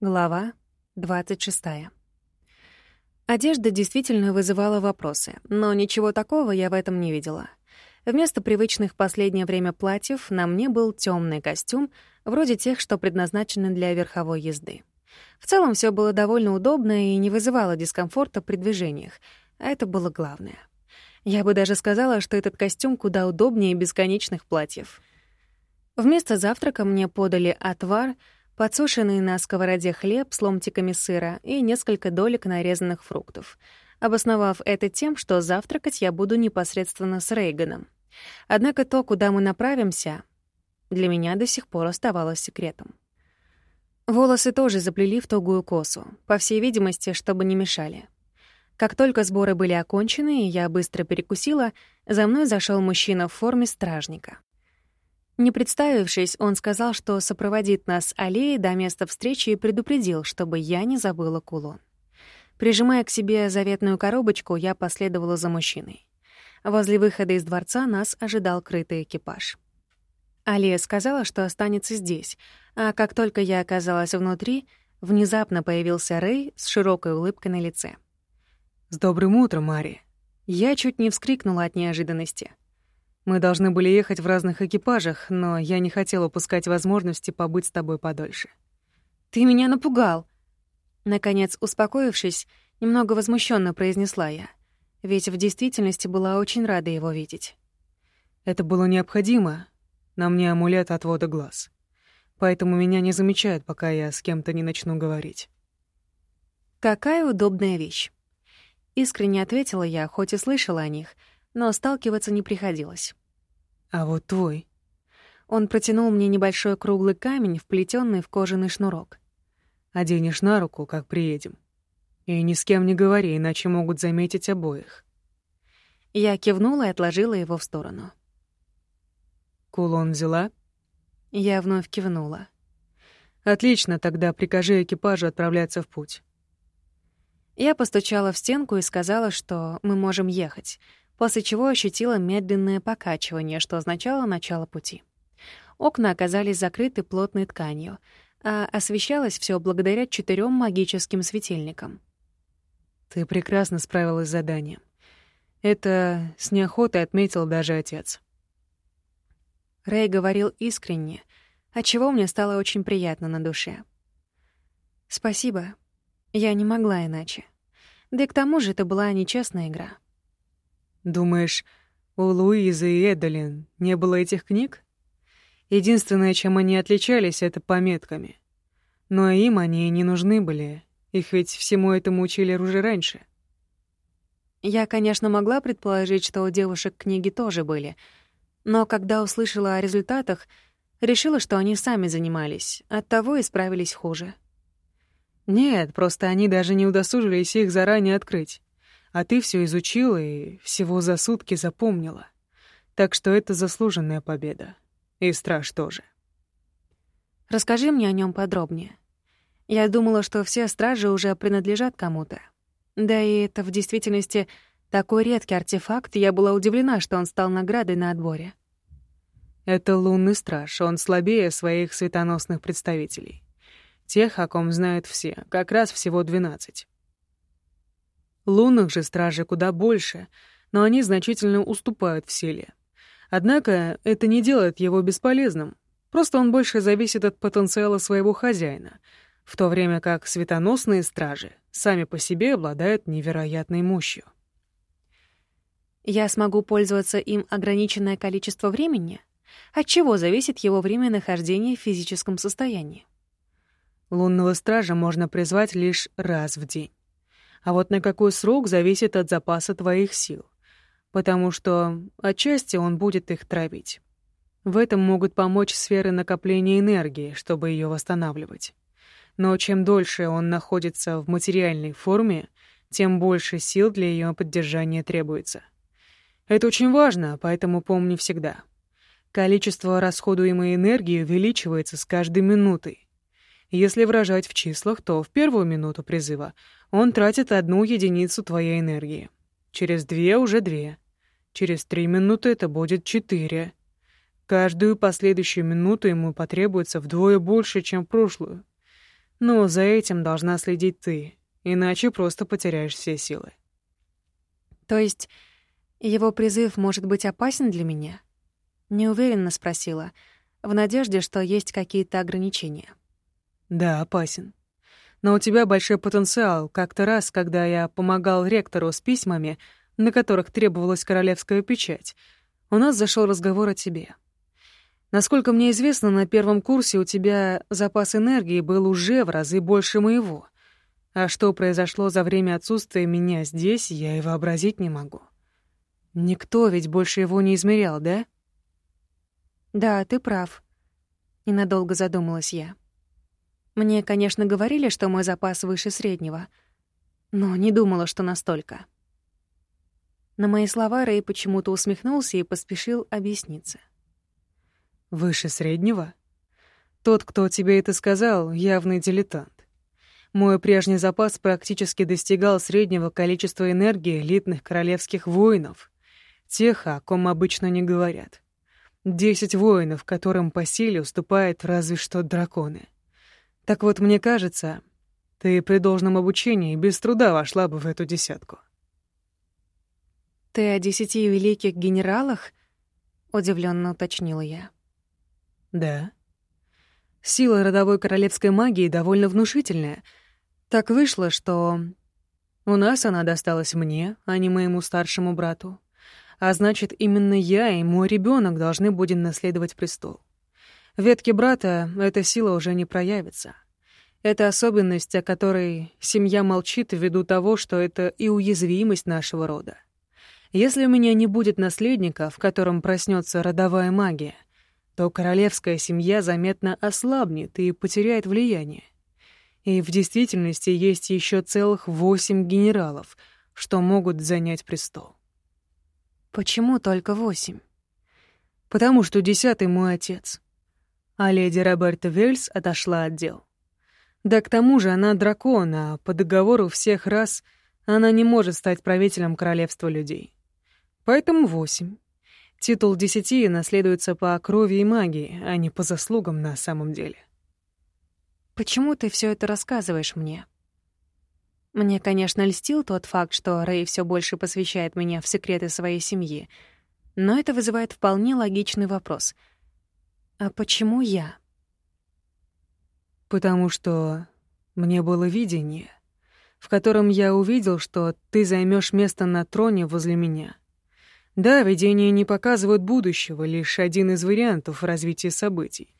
Глава 26. Одежда действительно вызывала вопросы, но ничего такого я в этом не видела. Вместо привычных последнее время платьев на мне был темный костюм, вроде тех, что предназначены для верховой езды. В целом все было довольно удобно и не вызывало дискомфорта при движениях, а это было главное. Я бы даже сказала, что этот костюм куда удобнее бесконечных платьев. Вместо завтрака мне подали отвар — подсушенный на сковороде хлеб с ломтиками сыра и несколько долек нарезанных фруктов, обосновав это тем, что завтракать я буду непосредственно с Рейганом. Однако то, куда мы направимся, для меня до сих пор оставалось секретом. Волосы тоже заплели в тугую косу, по всей видимости, чтобы не мешали. Как только сборы были окончены, и я быстро перекусила, за мной зашел мужчина в форме стражника. Не представившись, он сказал, что сопроводит нас аллеей до места встречи и предупредил, чтобы я не забыла кулон. Прижимая к себе заветную коробочку, я последовала за мужчиной. Возле выхода из дворца нас ожидал крытый экипаж. Алия сказала, что останется здесь, а как только я оказалась внутри, внезапно появился Рэй с широкой улыбкой на лице. «С добрым утром, Мари!» Я чуть не вскрикнула от неожиданности. Мы должны были ехать в разных экипажах, но я не хотела упускать возможности побыть с тобой подольше. Ты меня напугал. Наконец, успокоившись, немного возмущенно произнесла я, ведь в действительности была очень рада его видеть. Это было необходимо. На мне амулет отвода глаз. Поэтому меня не замечают, пока я с кем-то не начну говорить. Какая удобная вещь. Искренне ответила я, хоть и слышала о них, но сталкиваться не приходилось. А вот твой. Он протянул мне небольшой круглый камень, вплетенный в кожаный шнурок. Оденешь на руку, как приедем. И ни с кем не говори, иначе могут заметить обоих. Я кивнула и отложила его в сторону. Кулон взяла? Я вновь кивнула. Отлично, тогда прикажи экипажу отправляться в путь. Я постучала в стенку и сказала, что мы можем ехать, после чего ощутила медленное покачивание, что означало начало пути. Окна оказались закрыты плотной тканью, а освещалось все благодаря четырем магическим светильникам. «Ты прекрасно справилась с заданием. Это с неохотой отметил даже отец». Рэй говорил искренне, отчего мне стало очень приятно на душе. «Спасибо. Я не могла иначе. Да и к тому же это была нечестная игра». Думаешь, у Луизы и Эдолин не было этих книг? Единственное, чем они отличались, — это пометками. Но им они и не нужны были. Их ведь всему этому учили уже раньше. Я, конечно, могла предположить, что у девушек книги тоже были, но когда услышала о результатах, решила, что они сами занимались, оттого и справились хуже. Нет, просто они даже не удосужились их заранее открыть. А ты все изучила и всего за сутки запомнила. Так что это заслуженная победа. И страж тоже. Расскажи мне о нем подробнее. Я думала, что все стражи уже принадлежат кому-то. Да и это в действительности такой редкий артефакт, я была удивлена, что он стал наградой на отборе. Это лунный страж, он слабее своих светоносных представителей. Тех, о ком знают все, как раз всего двенадцать. Лунных же стражей куда больше, но они значительно уступают в силе. Однако это не делает его бесполезным. Просто он больше зависит от потенциала своего хозяина, в то время как светоносные стражи сами по себе обладают невероятной мощью. Я смогу пользоваться им ограниченное количество времени? От чего зависит его время нахождения в физическом состоянии? Лунного стража можно призвать лишь раз в день. А вот на какой срок зависит от запаса твоих сил. Потому что отчасти он будет их травить. В этом могут помочь сферы накопления энергии, чтобы ее восстанавливать. Но чем дольше он находится в материальной форме, тем больше сил для ее поддержания требуется. Это очень важно, поэтому помни всегда. Количество расходуемой энергии увеличивается с каждой минутой. Если выражать в числах, то в первую минуту призыва он тратит одну единицу твоей энергии. Через две уже две. Через три минуты это будет четыре. Каждую последующую минуту ему потребуется вдвое больше, чем прошлую. Но за этим должна следить ты, иначе просто потеряешь все силы. То есть его призыв может быть опасен для меня? Неуверенно спросила, в надежде, что есть какие-то ограничения. Да, опасен. Но у тебя большой потенциал. Как-то раз, когда я помогал ректору с письмами, на которых требовалась королевская печать, у нас зашел разговор о тебе. Насколько мне известно, на первом курсе у тебя запас энергии был уже в разы больше моего. А что произошло за время отсутствия меня здесь, я и вообразить не могу. Никто ведь больше его не измерял, да? Да, ты прав. Ненадолго задумалась я. Мне, конечно, говорили, что мой запас выше среднего, но не думала, что настолько. На мои слова Рэй почему-то усмехнулся и поспешил объясниться. Выше среднего? Тот, кто тебе это сказал, явный дилетант. Мой прежний запас практически достигал среднего количества энергии элитных королевских воинов, тех, о ком обычно не говорят. Десять воинов, которым по силе уступают разве что драконы. Так вот, мне кажется, ты при должном обучении без труда вошла бы в эту десятку. «Ты о десяти великих генералах?» — удивленно уточнила я. Да. Сила родовой королевской магии довольно внушительная. Так вышло, что у нас она досталась мне, а не моему старшему брату. А значит, именно я и мой ребенок должны будем наследовать престол. Ветке брата эта сила уже не проявится. Это особенность, о которой семья молчит ввиду того, что это и уязвимость нашего рода. Если у меня не будет наследника, в котором проснется родовая магия — то королевская семья заметно ослабнет и потеряет влияние. И в действительности есть еще целых восемь генералов, что могут занять престол. Почему только восемь? Потому что десятый мой отец. А леди Роберта Вельс отошла от дел. Да к тому же она дракон, а по договору всех раз она не может стать правителем королевства людей. Поэтому восемь. Титул десяти наследуется по крови и магии, а не по заслугам на самом деле. Почему ты все это рассказываешь мне? Мне, конечно, льстил тот факт, что Рэй все больше посвящает меня в секреты своей семьи, но это вызывает вполне логичный вопрос. А почему я? Потому что мне было видение, в котором я увидел, что ты займешь место на троне возле меня — да, видения не показывают будущего, лишь один из вариантов развития событий.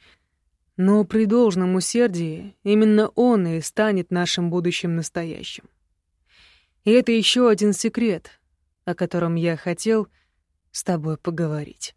Но при должном усердии именно он и станет нашим будущим настоящим. И это еще один секрет, о котором я хотел с тобой поговорить.